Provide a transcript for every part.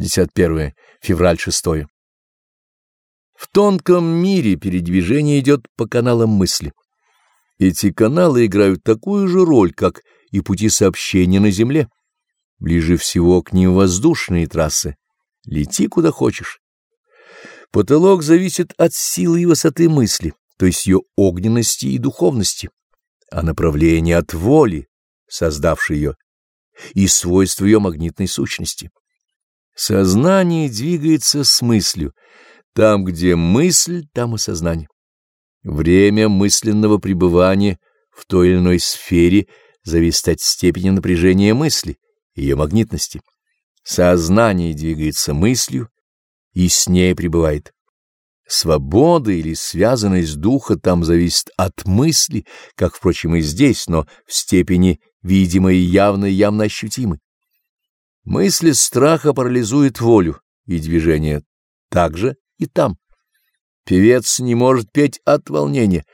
61 февраль 6 В тонком мире передвижение идет по каналам мысли. Эти каналы играют такую же роль, как и пути сообщения на Земле. Ближе всего к ним воздушные трассы. Лети куда хочешь. Потолок зависит от силы и высоты мысли, то есть ее огненности и духовности, а направление от воли, создавшей ее, и свойств ее магнитной сущности. Сознание двигается с мыслью. Там, где мысль, там и сознание. Время мысленного пребывания в той или иной сфере зависит от степени напряжения мысли, ее магнитности. Сознание двигается мыслью и с ней пребывает. Свобода или связанность духа там зависит от мысли, как, впрочем, и здесь, но в степени видимой и явной, явно ощутимой. Мысли страха парализуют волю и движение, также и там. Певец не может петь от волнения,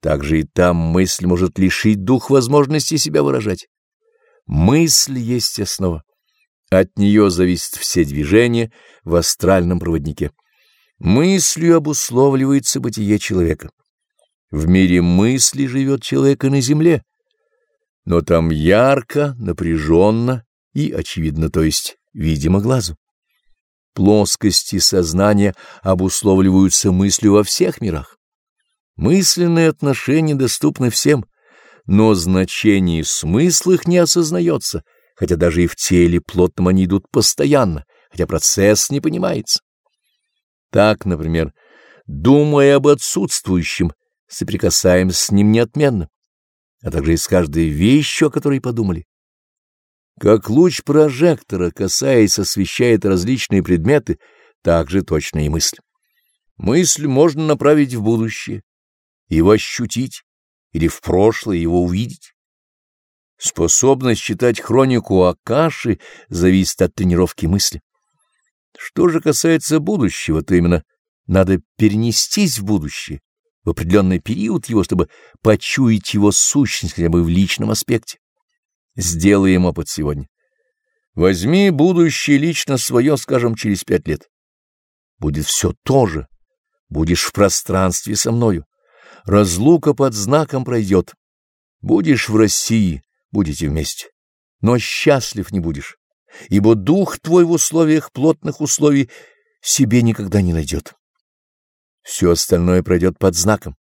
также и там мысль может лишить дух возможности себя выражать. Мысль есть основа. От нее зависят все движения в астральном проводнике. Мыслью обусловливается бытие человека. В мире мысли живет человек и на земле, но там ярко, напряженно и, очевидно, то есть видимо глазу. Плоскости сознания обусловливаются мыслью во всех мирах. Мысленные отношения доступны всем, но значение и их не осознается, хотя даже и в теле плотном они идут постоянно, хотя процесс не понимается. Так, например, думая об отсутствующем, соприкасаемся с ним неотменно, а также и с каждой вещью, о которой подумали. Как луч прожектора, касаясь, освещает различные предметы, так же точно и мысль. Мысль можно направить в будущее, его ощутить, или в прошлое его увидеть. Способность читать хронику Акаши зависит от тренировки мысли. Что же касается будущего, то именно надо перенестись в будущее, в определенный период его, чтобы почуять его сущность хотя бы в личном аспекте. Сделаем опыт сегодня. Возьми будущее лично свое, скажем, через пять лет. Будет все то же. Будешь в пространстве со мною. Разлука под знаком пройдет. Будешь в России, будете вместе. Но счастлив не будешь, ибо дух твой в условиях плотных условий себе никогда не найдет. Все остальное пройдет под знаком.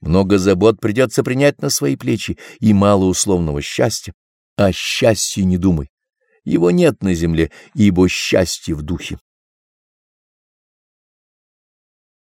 Много забот придется принять на свои плечи и мало условного счастья. О счастье не думай. Его нет на земле, ибо счастье в духе.